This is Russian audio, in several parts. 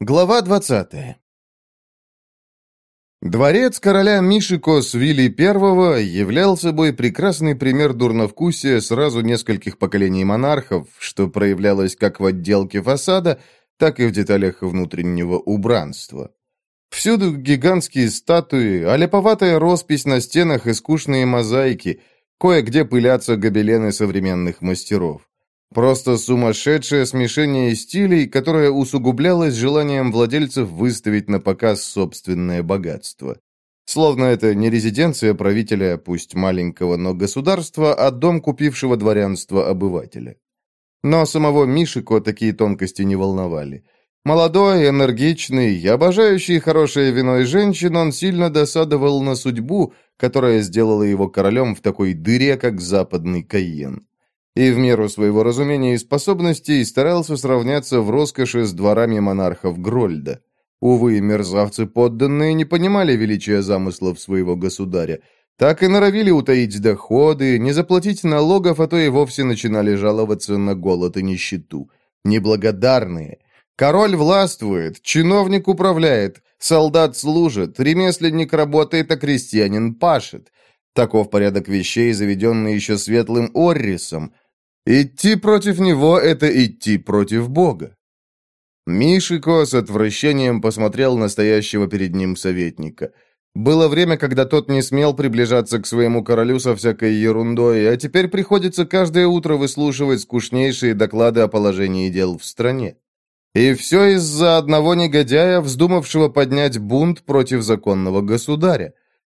Глава 20 Дворец короля Мишико Свили I являл собой прекрасный пример дурновкусия сразу нескольких поколений монархов, что проявлялось как в отделке фасада, так и в деталях внутреннего убранства. Всюду гигантские статуи, а роспись на стенах и скучные мозаики, кое-где пылятся гобелены современных мастеров. Просто сумасшедшее смешение стилей, которое усугублялось желанием владельцев выставить на показ собственное богатство. Словно это не резиденция правителя, пусть маленького, но государства, а дом купившего дворянство обывателя. Но самого Мишико такие тонкости не волновали. Молодой, энергичный, обожающий хорошее вино и женщин, он сильно досадовал на судьбу, которая сделала его королем в такой дыре, как западный Кайен и в меру своего разумения и способностей старался сравняться в роскоши с дворами монархов Грольда. Увы, мерзавцы подданные не понимали величия замыслов своего государя, так и норовили утаить доходы, не заплатить налогов, а то и вовсе начинали жаловаться на голод и нищету. Неблагодарные. Король властвует, чиновник управляет, солдат служит, ремесленник работает, а крестьянин пашет. Таков порядок вещей, заведенный еще светлым Оррисом, Идти против него — это идти против Бога. Мишико с отвращением посмотрел на стоящего перед ним советника. Было время, когда тот не смел приближаться к своему королю со всякой ерундой, а теперь приходится каждое утро выслушивать скучнейшие доклады о положении дел в стране. И все из-за одного негодяя, вздумавшего поднять бунт против законного государя.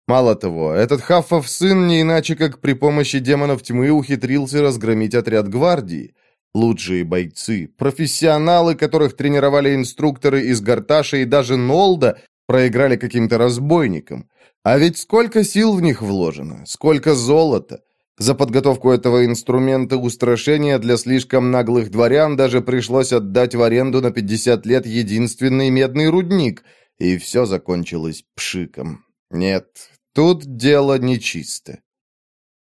Мало того, этот Хаффов сын не иначе, как при помощи демонов тьмы ухитрился разгромить отряд гвардии. Лучшие бойцы, профессионалы, которых тренировали инструкторы из Гарташа и даже Нолда, проиграли каким-то разбойникам. А ведь сколько сил в них вложено, сколько золота. За подготовку этого инструмента устрашения для слишком наглых дворян даже пришлось отдать в аренду на 50 лет единственный медный рудник, и все закончилось пшиком. Нет, Тут дело нечисто.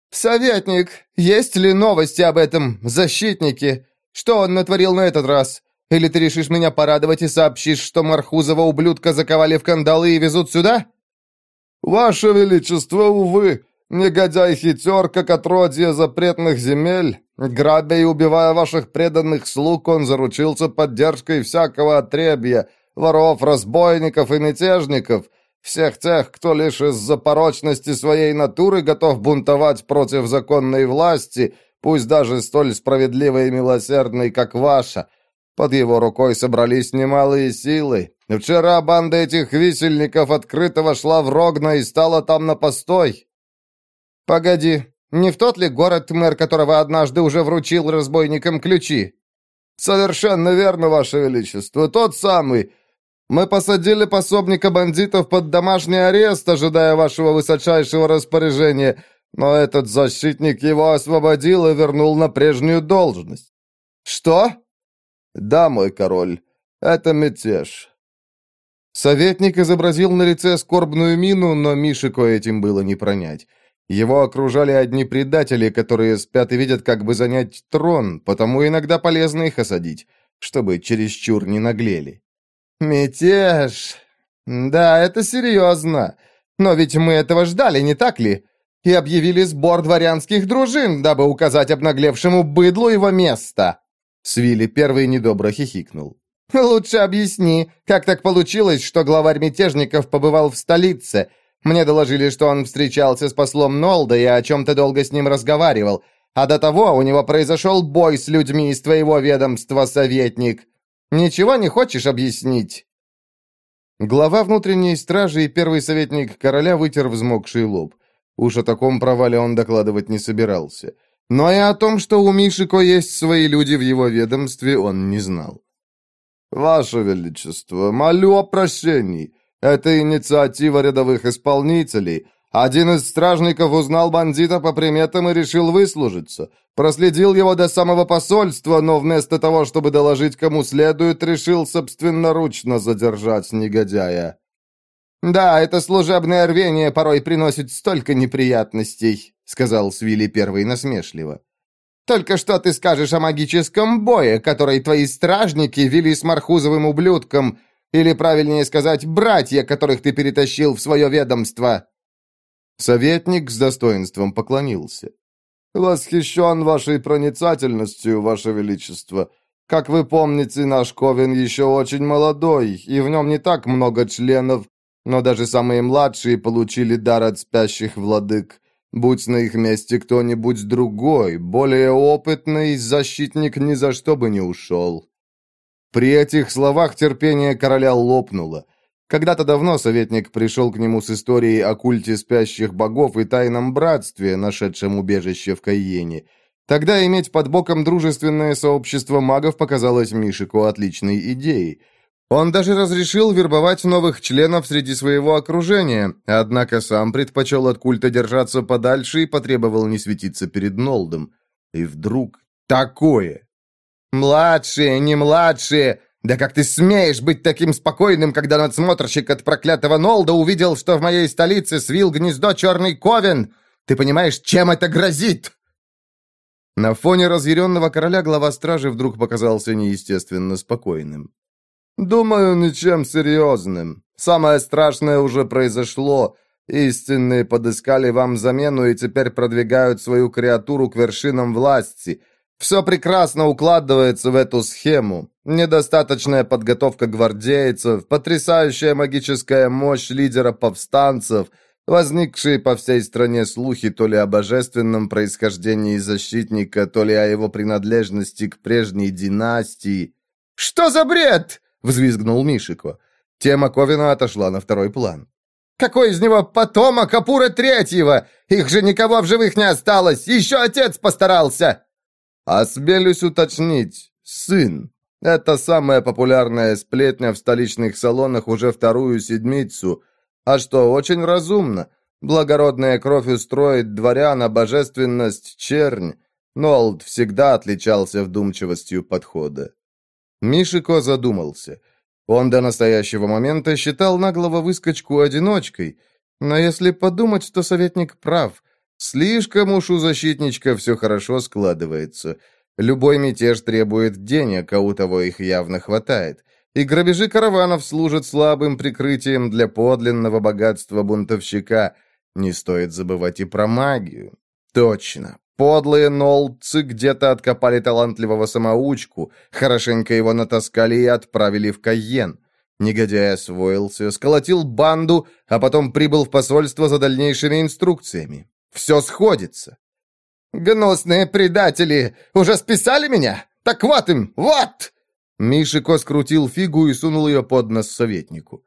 «Советник, есть ли новости об этом защитнике? Что он натворил на этот раз? Или ты решишь меня порадовать и сообщишь, что Мархузова ублюдка заковали в кандалы и везут сюда?» «Ваше Величество, увы, негодяй хитер, как отродье запретных земель. Грабя и убивая ваших преданных слуг, он заручился поддержкой всякого отребья, воров, разбойников и мятежников» Всех тех, кто лишь из-за порочности своей натуры готов бунтовать против законной власти, пусть даже столь справедливой и милосердной, как ваша. Под его рукой собрались немалые силы. Вчера банда этих висельников открыто вошла в Рогна и стала там на постой. Погоди, не в тот ли город, мэр которого однажды уже вручил разбойникам ключи? Совершенно верно, ваше величество, тот самый. Мы посадили пособника бандитов под домашний арест, ожидая вашего высочайшего распоряжения, но этот защитник его освободил и вернул на прежнюю должность». «Что?» «Да, мой король, это мятеж». Советник изобразил на лице скорбную мину, но Мишико этим было не пронять. Его окружали одни предатели, которые спят и видят, как бы занять трон, потому иногда полезно их осадить, чтобы чересчур не наглели. «Мятеж! Да, это серьезно. Но ведь мы этого ждали, не так ли? И объявили сбор дворянских дружин, дабы указать обнаглевшему быдлу его место!» Свили первый недобро хихикнул. «Лучше объясни, как так получилось, что главарь мятежников побывал в столице. Мне доложили, что он встречался с послом Нолда и о чем-то долго с ним разговаривал. А до того у него произошел бой с людьми из твоего ведомства, советник. Ничего не хочешь объяснить?» Глава внутренней стражи и первый советник короля вытер взмокший лоб. Уж о таком провале он докладывать не собирался. Но и о том, что у Мишико есть свои люди в его ведомстве, он не знал. «Ваше Величество, молю о прощении. Это инициатива рядовых исполнителей. Один из стражников узнал бандита по приметам и решил выслужиться. Проследил его до самого посольства, но вместо того, чтобы доложить кому следует, решил собственноручно задержать негодяя. «Да, это служебное рвение порой приносит столько неприятностей», — сказал Свили первый насмешливо. «Только что ты скажешь о магическом бое, который твои стражники вели с Мархузовым ублюдком? Или, правильнее сказать, братья, которых ты перетащил в свое ведомство?» Советник с достоинством поклонился. «Восхищен вашей проницательностью, ваше величество. Как вы помните, наш Ковен еще очень молодой, и в нем не так много членов, но даже самые младшие получили дар от спящих владык. Будь на их месте кто-нибудь другой, более опытный, защитник ни за что бы не ушел». При этих словах терпение короля лопнуло. Когда-то давно советник пришел к нему с историей о культе спящих богов и тайном братстве, нашедшем убежище в Кайене. Тогда иметь под боком дружественное сообщество магов показалось Мишику отличной идеей. Он даже разрешил вербовать новых членов среди своего окружения, однако сам предпочел от культа держаться подальше и потребовал не светиться перед Нолдом. И вдруг такое! «Младшие, не младшие! Да как ты смеешь быть таким спокойным, когда надсмотрщик от проклятого Нолда увидел, что в моей столице свил гнездо черный ковен? Ты понимаешь, чем это грозит?» На фоне разъяренного короля глава стражи вдруг показался неестественно спокойным. «Думаю, ничем серьезным. Самое страшное уже произошло. Истинные подыскали вам замену и теперь продвигают свою креатуру к вершинам власти. Все прекрасно укладывается в эту схему. Недостаточная подготовка гвардейцев, потрясающая магическая мощь лидера повстанцев, возникшие по всей стране слухи то ли о божественном происхождении защитника, то ли о его принадлежности к прежней династии. «Что за бред?» — взвизгнул Мишико. Тема Ковина отошла на второй план. «Какой из него потомок Апура Третьего? Их же никого в живых не осталось! Еще отец постарался!» «Осмелюсь уточнить. Сын. Это самая популярная сплетня в столичных салонах уже вторую седмицу. А что, очень разумно. Благородная кровь устроит дворян, а божественность — чернь. Нолд всегда отличался вдумчивостью подхода. Мишико задумался. Он до настоящего момента считал наглого выскочку одиночкой. Но если подумать, то советник прав. Слишком уж у защитничка все хорошо складывается. Любой мятеж требует денег, а у того их явно хватает. И грабежи караванов служат слабым прикрытием для подлинного богатства бунтовщика. Не стоит забывать и про магию. Точно. Подлые нолдцы где-то откопали талантливого самоучку, хорошенько его натаскали и отправили в Кайен. Негодяй освоился, сколотил банду, а потом прибыл в посольство за дальнейшими инструкциями. Все сходится. «Гнусные предатели! Уже списали меня? Так вот им, вот!» Мишико скрутил фигу и сунул ее под нос советнику.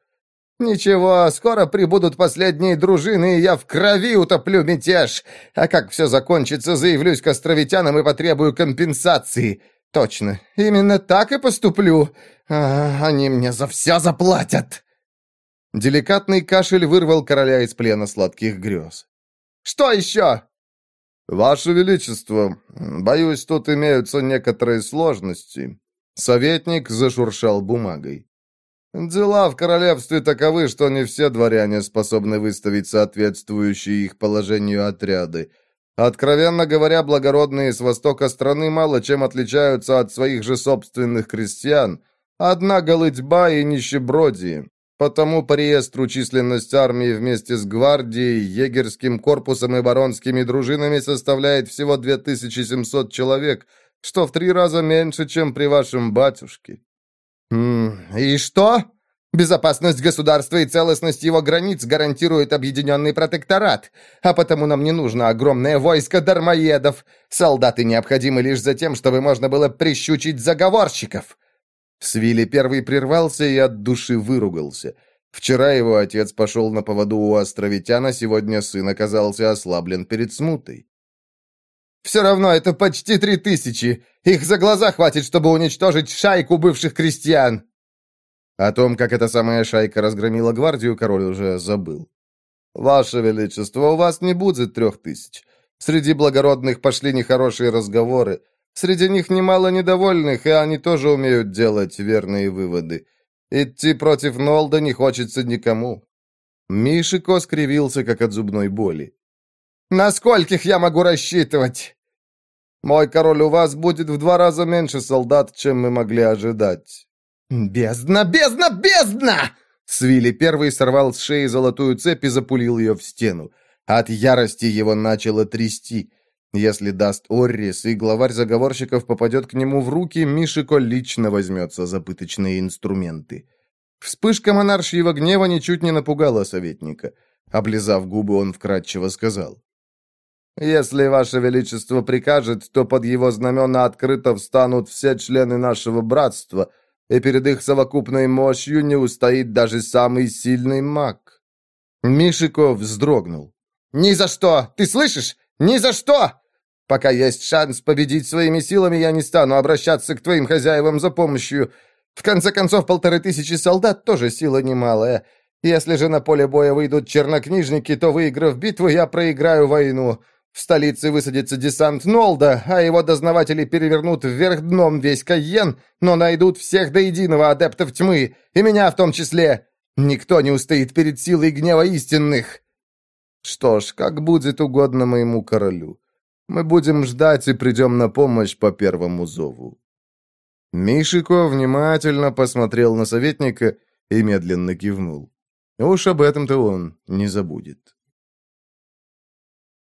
«Ничего, скоро прибудут последние дружины, и я в крови утоплю мятеж. А как все закончится, заявлюсь к островитянам и потребую компенсации. Точно, именно так и поступлю. А, они мне за все заплатят!» Деликатный кашель вырвал короля из плена сладких грез. Что еще?» «Ваше Величество, боюсь, тут имеются некоторые сложности». Советник зашуршал бумагой. «Дела в королевстве таковы, что не все дворяне способны выставить соответствующие их положению отряды. Откровенно говоря, благородные с востока страны мало чем отличаются от своих же собственных крестьян. Одна голытьба и нищебродие. Потому по реестру численность армии вместе с гвардией, егерским корпусом и баронскими дружинами составляет всего 2700 человек, что в три раза меньше, чем при вашем батюшке. Хм, и что? Безопасность государства и целостность его границ гарантирует объединенный протекторат, а потому нам не нужно огромное войско дармоедов. Солдаты необходимы лишь за тем, чтобы можно было прищучить заговорщиков. Свили первый прервался и от души выругался. Вчера его отец пошел на поводу у островитяна, сегодня сын оказался ослаблен перед смутой. «Все равно это почти три тысячи. Их за глаза хватит, чтобы уничтожить шайку бывших крестьян». О том, как эта самая шайка разгромила гвардию, король уже забыл. «Ваше Величество, у вас не будет трех тысяч. Среди благородных пошли нехорошие разговоры. Среди них немало недовольных, и они тоже умеют делать верные выводы. Идти против Нолда не хочется никому. Мишико скривился, как от зубной боли. «На скольких я могу рассчитывать?» «Мой король, у вас будет в два раза меньше солдат, чем мы могли ожидать». «Бездна, бездна, бездна!» Свили первый сорвал с шеи золотую цепь и запулил ее в стену. От ярости его начало трясти. Если даст Оррис, и главарь заговорщиков попадет к нему в руки, Мишико лично возьмется за пыточные инструменты. Вспышка монаршьего гнева ничуть не напугала советника. Облизав губы, он вкратчиво сказал. «Если Ваше Величество прикажет, то под его знамена открыто встанут все члены нашего братства, и перед их совокупной мощью не устоит даже самый сильный маг». Мишико вздрогнул. «Ни за что! Ты слышишь? Ни за что! Пока есть шанс победить своими силами, я не стану обращаться к твоим хозяевам за помощью. В конце концов, полторы тысячи солдат тоже сила немалая. Если же на поле боя выйдут чернокнижники, то, выиграв битву, я проиграю войну. В столице высадится десант Нолда, а его дознаватели перевернут вверх дном весь Кайен, но найдут всех до единого адептов тьмы, и меня в том числе. Никто не устоит перед силой гнева истинных. Что ж, как будет угодно моему королю. Мы будем ждать и придем на помощь по первому зову». Мишико внимательно посмотрел на советника и медленно кивнул. Уж об этом-то он не забудет.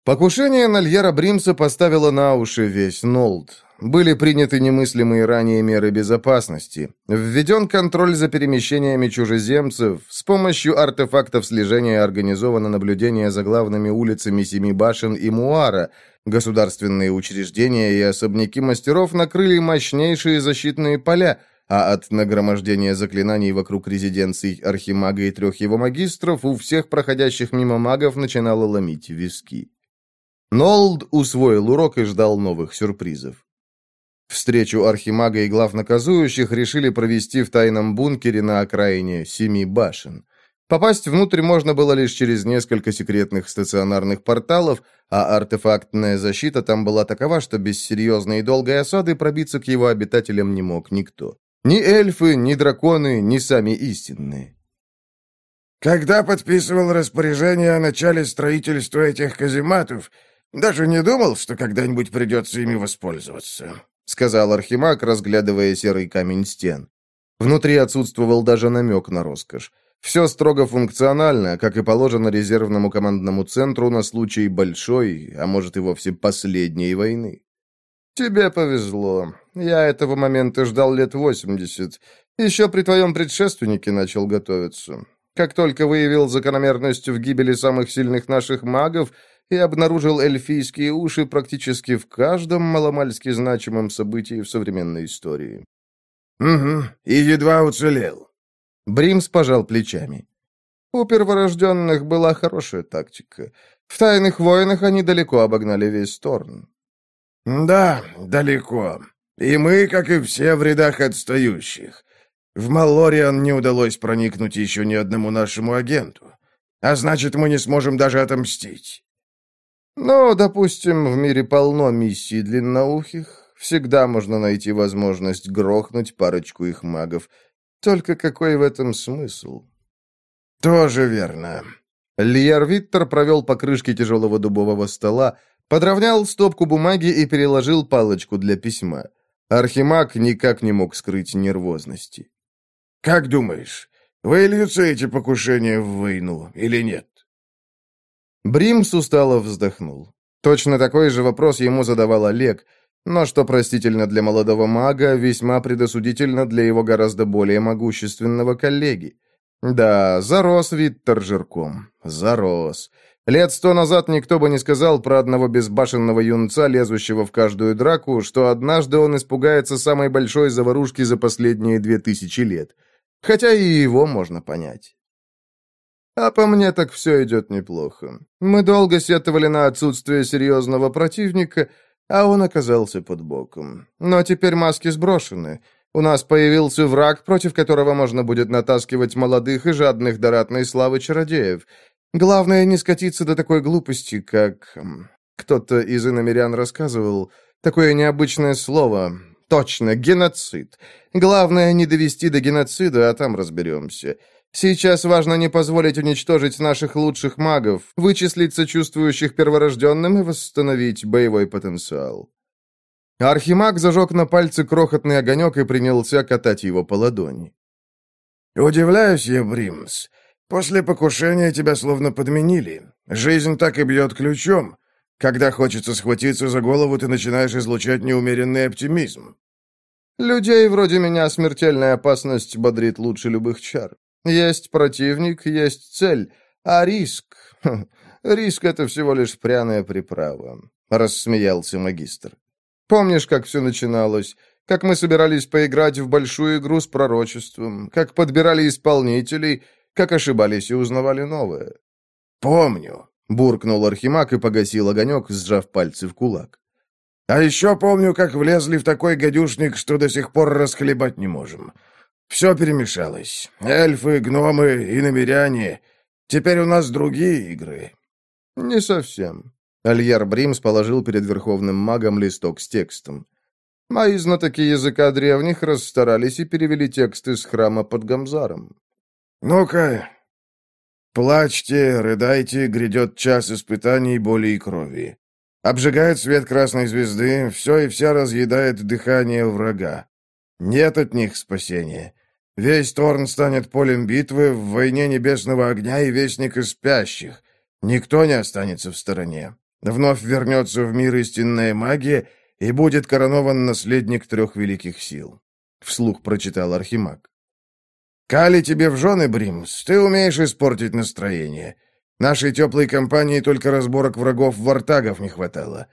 Покушение на Льера Бримса поставило на уши весь Нолд. Были приняты немыслимые ранее меры безопасности. Введен контроль за перемещениями чужеземцев. С помощью артефактов слежения организовано наблюдение за главными улицами Семи Башен и Муара. Государственные учреждения и особняки мастеров накрыли мощнейшие защитные поля, а от нагромождения заклинаний вокруг резиденций Архимага и трех его магистров у всех проходящих мимо магов начинало ломить виски. Нолд усвоил урок и ждал новых сюрпризов. Встречу архимага и глав наказующих решили провести в тайном бункере на окраине Семи башен. Попасть внутрь можно было лишь через несколько секретных стационарных порталов, а артефактная защита там была такова, что без серьезной и долгой осады пробиться к его обитателям не мог никто. Ни эльфы, ни драконы, ни сами истинные. «Когда подписывал распоряжение о начале строительства этих казематов, даже не думал, что когда-нибудь придется ими воспользоваться», — сказал Архимаг, разглядывая серый камень стен. Внутри отсутствовал даже намек на роскошь. Все строго функционально, как и положено резервному командному центру на случай большой, а может и вовсе последней войны. «Тебе повезло. Я этого момента ждал лет восемьдесят. Еще при твоем предшественнике начал готовиться. Как только выявил закономерность в гибели самых сильных наших магов, и обнаружил эльфийские уши практически в каждом маломальски значимом событии в современной истории. «Угу, и едва уцелел». Бримс пожал плечами. У перворожденных была хорошая тактика. В тайных войнах они далеко обогнали весь Торн. «Да, далеко. И мы, как и все, в рядах отстающих. В Маллориан не удалось проникнуть еще ни одному нашему агенту. А значит, мы не сможем даже отомстить. Но, допустим, в мире полно миссий длинноухих. Всегда можно найти возможность грохнуть парочку их магов. Только какой в этом смысл? Тоже верно. Лиер Виттер провел по крышке тяжелого дубового стола, подровнял стопку бумаги и переложил палочку для письма. Архимаг никак не мог скрыть нервозности. «Как думаешь, выльются эти покушения в войну или нет?» Бримс устало вздохнул. Точно такой же вопрос ему задавал Олег, но что простительно для молодого мага, весьма предосудительно для его гораздо более могущественного коллеги. Да, зарос вид торжерком. Зарос. Лет сто назад никто бы не сказал про одного безбашенного юнца, лезущего в каждую драку, что однажды он испугается самой большой заварушки за последние две тысячи лет. Хотя и его можно понять. А по мне так все идет неплохо. Мы долго сетовали на отсутствие серьезного противника, а он оказался под боком. Но теперь маски сброшены. У нас появился враг, против которого можно будет натаскивать молодых и жадных до ратной славы чародеев. Главное не скатиться до такой глупости, как... Кто-то из иномерян рассказывал. Такое необычное слово. Точно, геноцид. Главное не довести до геноцида, а там разберемся. Сейчас важно не позволить уничтожить наших лучших магов, вычислить сочувствующих перворожденным и восстановить боевой потенциал». Архимаг зажег на пальце крохотный огонек и принялся катать его по ладони. «Удивляюсь я, Бримс. После покушения тебя словно подменили. Жизнь так и бьет ключом. Когда хочется схватиться за голову, ты начинаешь излучать неумеренный оптимизм». «Людей вроде меня смертельная опасность бодрит лучше любых чар. Есть противник, есть цель, а риск... Риск — это всего лишь пряная приправа», — рассмеялся магистр. Помнишь, как все начиналось? Как мы собирались поиграть в большую игру с пророчеством? Как подбирали исполнителей? Как ошибались и узнавали новое?» «Помню», — буркнул Архимаг и погасил огонек, сжав пальцы в кулак. «А еще помню, как влезли в такой гадюшник, что до сих пор расхлебать не можем. Все перемешалось. Эльфы, гномы и намеряне. Теперь у нас другие игры». «Не совсем. Альяр Бримс положил перед верховным магом листок с текстом. Мои знатоки языка древних расстарались и перевели тексты с храма под Гамзаром. «Ну-ка, плачьте, рыдайте, грядет час испытаний, боли и крови. Обжигает свет красной звезды, все и вся разъедает дыхание врага. Нет от них спасения. Весь Торн станет полем битвы в войне небесного огня и вестника спящих. Никто не останется в стороне. Вновь вернется в мир истинная магия, и будет коронован наследник трех великих сил», — вслух прочитал Архимаг. «Кали тебе в жены, Бримс, ты умеешь испортить настроение. Нашей теплой компании только разборок врагов вартагов не хватало.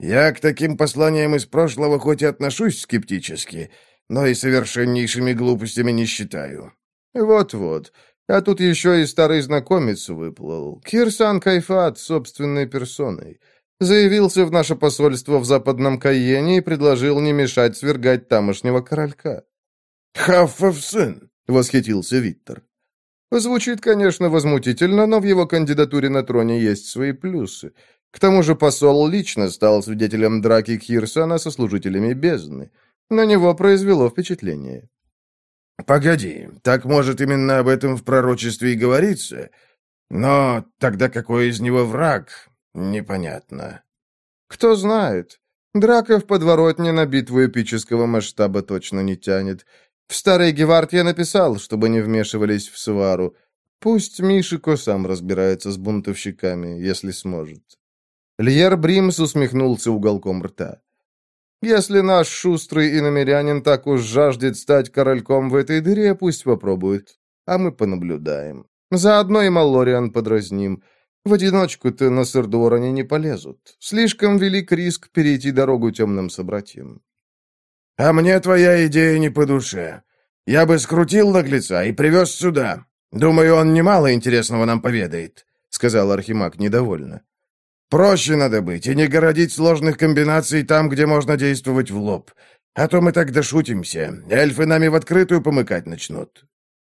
Я к таким посланиям из прошлого хоть и отношусь скептически, но и совершеннейшими глупостями не считаю». «Вот-вот. А тут еще и старый знакомец выплыл. Кирсан Кайфат собственной персоной. Заявился в наше посольство в Западном Кайене и предложил не мешать свергать тамошнего королька. «Хаффов сын!» — восхитился Виттер. Звучит, конечно, возмутительно, но в его кандидатуре на троне есть свои плюсы. К тому же посол лично стал свидетелем драки Кирсана со служителями бездны. На него произвело впечатление. «Погоди, так, может, именно об этом в пророчестве и говорится? Но тогда какой из него враг? Непонятно». «Кто знает. Драка в подворотне на битву эпического масштаба точно не тянет. В старой Гевард я написал, чтобы не вмешивались в свару. Пусть Мишико сам разбирается с бунтовщиками, если сможет». Льер Бримс усмехнулся уголком рта. Если наш шустрый иномерянин так уж жаждет стать корольком в этой дыре, пусть попробует. А мы понаблюдаем. Заодно и Маллориан подразним. В одиночку-то на Сардуороне не полезут. Слишком велик риск перейти дорогу темным собратьям. А мне твоя идея не по душе. Я бы скрутил наглеца и привез сюда. Думаю, он немало интересного нам поведает, — сказал Архимаг недовольно. Проще надо быть и не городить сложных комбинаций там, где можно действовать в лоб. А то мы так дошутимся. Эльфы нами в открытую помыкать начнут».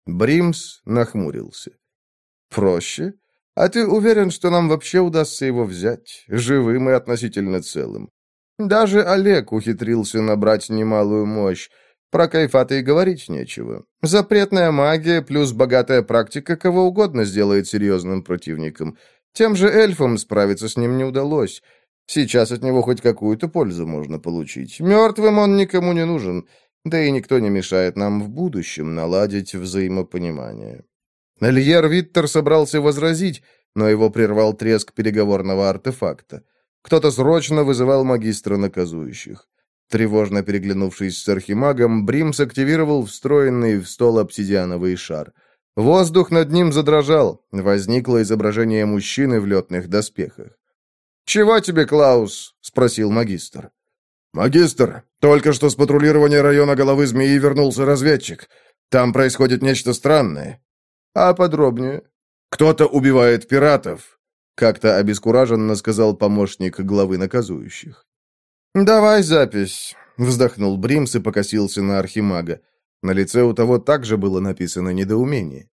Бримс нахмурился. «Проще? А ты уверен, что нам вообще удастся его взять, живым и относительно целым? Даже Олег ухитрился набрать немалую мощь. Про кайфата и говорить нечего. Запретная магия плюс богатая практика кого угодно сделает серьезным противником. Тем же эльфам справиться с ним не удалось. Сейчас от него хоть какую-то пользу можно получить. Мертвым он никому не нужен, да и никто не мешает нам в будущем наладить взаимопонимание. Льер Виттер собрался возразить, но его прервал треск переговорного артефакта. Кто-то срочно вызывал магистра наказующих. Тревожно переглянувшись с архимагом, Бримс активировал встроенный в стол обсидиановый шар — Воздух над ним задрожал. Возникло изображение мужчины в летных доспехах. «Чего тебе, Клаус?» — спросил магистр. «Магистр, только что с патрулирования района головы змеи вернулся разведчик. Там происходит нечто странное». «А подробнее?» «Кто-то убивает пиратов», — как-то обескураженно сказал помощник главы наказующих. «Давай запись», — вздохнул Бримс и покосился на архимага. На лице у того также было написано недоумение.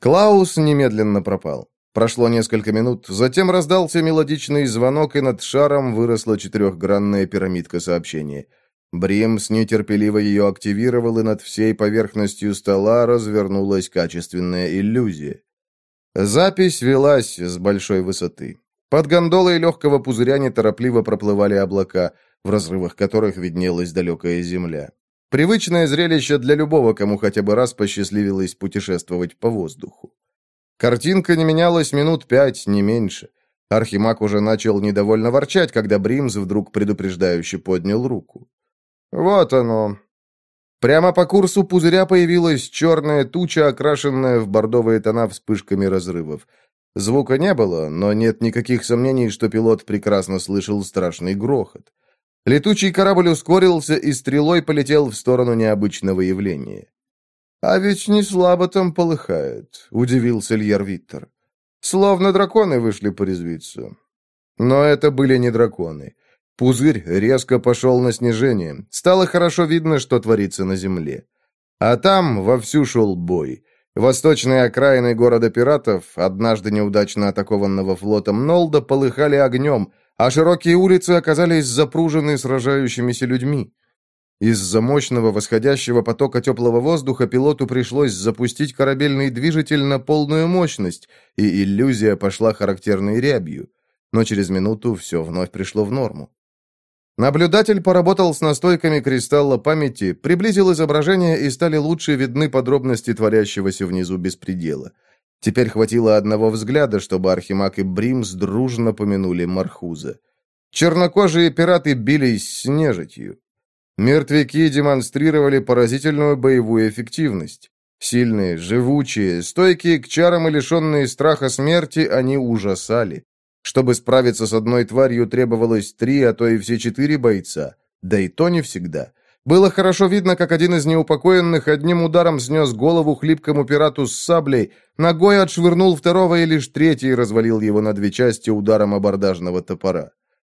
Клаус немедленно пропал. Прошло несколько минут, затем раздался мелодичный звонок, и над шаром выросла четырехгранная пирамидка сообщения. Бримс нетерпеливо ее активировал, и над всей поверхностью стола развернулась качественная иллюзия. Запись велась с большой высоты. Под гондолой легкого пузыря неторопливо проплывали облака. в разрывах которых виднелась далекая земля. Привычное зрелище для любого, кому хотя бы раз посчастливилось путешествовать по воздуху. Картинка не менялась минут пять, не меньше. Архимаг уже начал недовольно ворчать, когда Бримс вдруг предупреждающе поднял руку. «Вот оно!» Прямо по курсу пузыря появилась черная туча, окрашенная в бордовые тона вспышками разрывов. Звука не было, но нет никаких сомнений, что пилот прекрасно слышал страшный грохот. Летучий корабль ускорился и стрелой полетел в сторону необычного явления. «А ведь не слабо там полыхает», — удивился Льер Виттер. «Словно драконы вышли порезвиться». Но это были не драконы. Пузырь резко пошел на снижение. Стало хорошо видно, что творится на земле. А там вовсю шел бой. Восточные окраины города пиратов, однажды неудачно атакованного флотом Нолда, полыхали огнем, а широкие улицы оказались запружены сражающимися людьми. Из-за мощного восходящего потока теплого воздуха пилоту пришлось запустить корабельный движитель на полную мощность, и иллюзия пошла характерной рябью. Но через минуту все вновь пришло в норму. Наблюдатель поработал с настойками кристалла памяти, приблизил изображение и стали лучше видны подробности творящегося внизу беспредела. Теперь хватило одного взгляда, чтобы Архимаг и Бримс дружно помянули Мархуза. Чернокожие пираты бились с нежитью. Мертвяки демонстрировали поразительную боевую эффективность. Сильные, живучие, стойкие к чарам и лишенные страха смерти, они ужасали. Чтобы справиться с одной тварью, требовалось три, а то и все четыре бойца. Да и то не всегда. Было хорошо видно, как один из неупокоенных одним ударом снес голову хлипкому пирату с саблей, ногой отшвырнул второго и лишь третий развалил его на две части ударом абордажного топора.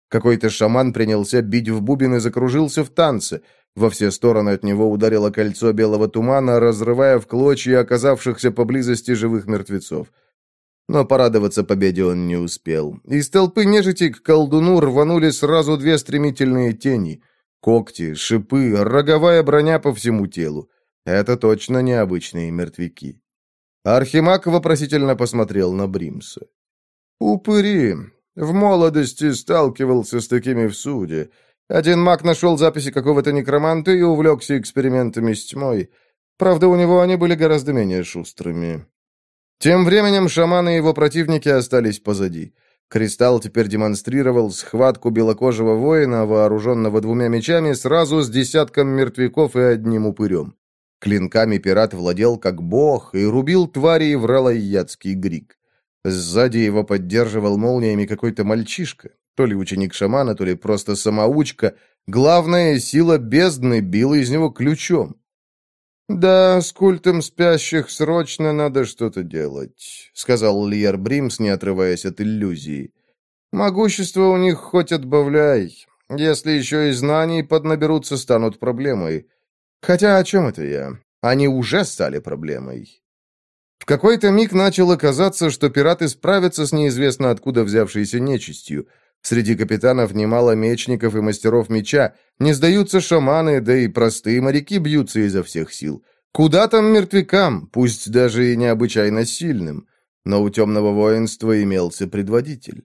Какой-то шаман принялся бить в бубен и закружился в танце. Во все стороны от него ударило кольцо белого тумана, разрывая в клочья оказавшихся поблизости живых мертвецов. Но порадоваться победе он не успел. Из толпы нежити к колдуну рванули сразу две стремительные тени. Когти, шипы, роговая броня по всему телу. Это точно необычные мертвяки. Архимаг вопросительно посмотрел на Бримса. «Упыри. В молодости сталкивался с такими в суде. Один маг нашел записи какого-то некроманта и увлекся экспериментами с тьмой. Правда, у него они были гораздо менее шустрыми. Тем временем шаманы и его противники остались позади. Кристалл теперь демонстрировал схватку белокожего воина, вооруженного двумя мечами, сразу с десятком мертвяков и одним упырем. Клинками пират владел как бог и рубил твари в ралайядский грик. Сзади его поддерживал молниями какой-то мальчишка, то ли ученик шамана, то ли просто самоучка. Главная сила бездны била из него ключом. «Да, с культом спящих срочно надо что-то делать», — сказал Лиер Бримс, не отрываясь от иллюзии. «Могущество у них хоть отбавляй. Если еще и знаний поднаберутся, станут проблемой. Хотя о чем это я? Они уже стали проблемой». В какой-то миг начало казаться, что пираты справятся с неизвестно откуда взявшейся нечистью. Среди капитанов немало мечников и мастеров меча, не сдаются шаманы, да и простые моряки бьются изо всех сил. Куда там мертвякам, пусть даже и необычайно сильным? Но у темного воинства имелся предводитель.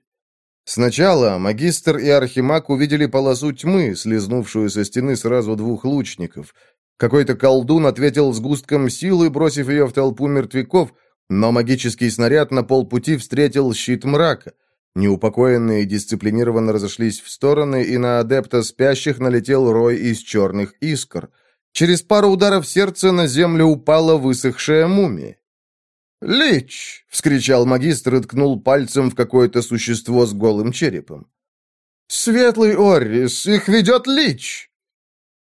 Сначала магистр и архимаг увидели полосу тьмы, слезнувшую со стены сразу двух лучников. Какой-то колдун ответил сгустком силы, бросив ее в толпу мертвяков, но магический снаряд на полпути встретил щит мрака. Неупокоенные дисциплинированно разошлись в стороны, и на адепта спящих налетел рой из черных искр. Через пару ударов сердца на землю упала высохшая мумия. «Лич!» — вскричал магистр и ткнул пальцем в какое-то существо с голым черепом. «Светлый Оррис! Их ведет Лич!»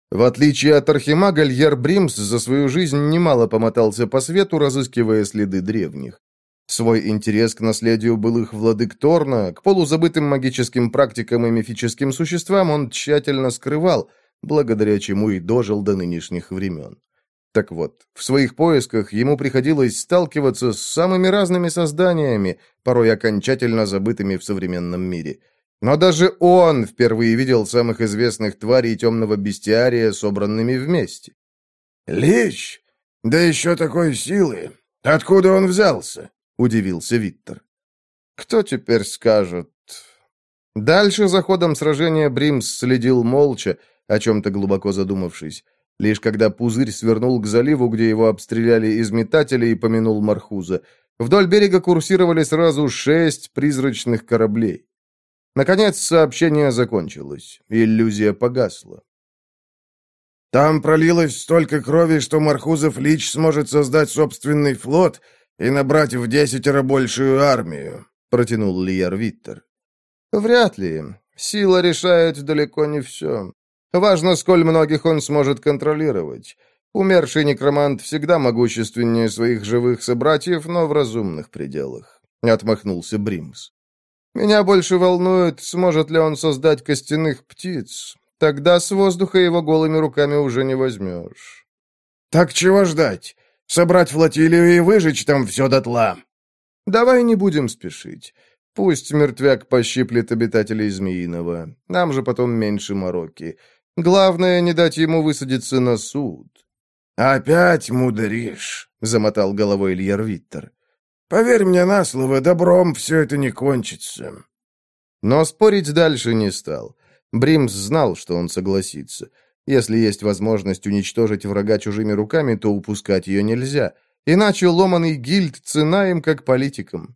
В отличие от архимага, Льер Бримс за свою жизнь немало помотался по свету, разыскивая следы древних. Свой интерес к наследию былых владык Торна, к полузабытым магическим практикам и мифическим существам он тщательно скрывал, благодаря чему и дожил до нынешних времен. Так вот, в своих поисках ему приходилось сталкиваться с самыми разными созданиями, порой окончательно забытыми в современном мире. Но даже он впервые видел самых известных тварей темного бестиария, собранными вместе. «Лич? Да еще такой силы! Откуда он взялся?» — удивился Виктор. «Кто теперь скажет?» Дальше за ходом сражения Бримс следил молча, о чем-то глубоко задумавшись. Лишь когда пузырь свернул к заливу, где его обстреляли из метателей, и помянул Мархуза, вдоль берега курсировали сразу шесть призрачных кораблей. Наконец сообщение закончилось. Иллюзия погасла. «Там пролилось столько крови, что Мархузов Лич сможет создать собственный флот и набрать в десятеро большую армию», — протянул Лияр Виттер. «Вряд ли. Сила решает далеко не все. Важно, сколь многих он сможет контролировать. Умерший некромант всегда могущественнее своих живых собратьев, но в разумных пределах», — отмахнулся Бримс. «Меня больше волнует, сможет ли он создать костяных птиц. Тогда с воздуха его голыми руками уже не возьмешь». «Так чего ждать? Собрать флотилию и выжечь там все дотла?» «Давай не будем спешить. Пусть мертвяк пощиплет обитателей Змеиного. Нам же потом меньше мороки. Главное, не дать ему высадиться на суд». «Опять мудришь», — замотал головой Ильяр Виттер. «Поверь мне на слово, добром все это не кончится». Но спорить дальше не стал. Бримс знал, что он согласится. Если есть возможность уничтожить врага чужими руками, то упускать ее нельзя. Иначе ломаный гильд цена им как политикам.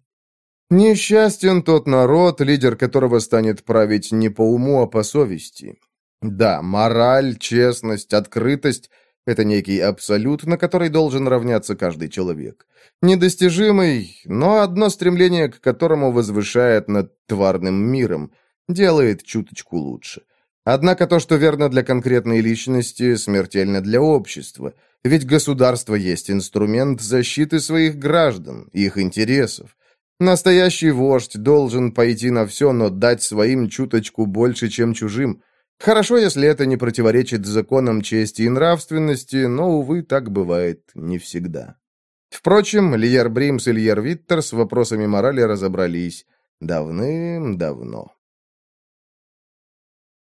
Несчастен тот народ, лидер которого станет править не по уму, а по совести. Да, мораль, честность, открытость — это некий абсолют, на который должен равняться каждый человек. Недостижимый, но одно стремление, к которому возвышает над тварным миром, делает чуточку лучше. Однако то, что верно для конкретной личности, смертельно для общества. Ведь государство есть инструмент защиты своих граждан, их интересов. Настоящий вождь должен пойти на все, но дать своим чуточку больше, чем чужим. Хорошо, если это не противоречит законам чести и нравственности, но, увы, так бывает не всегда. Впрочем, Льер Бримс и Льер Виттер с вопросами морали разобрались давным-давно.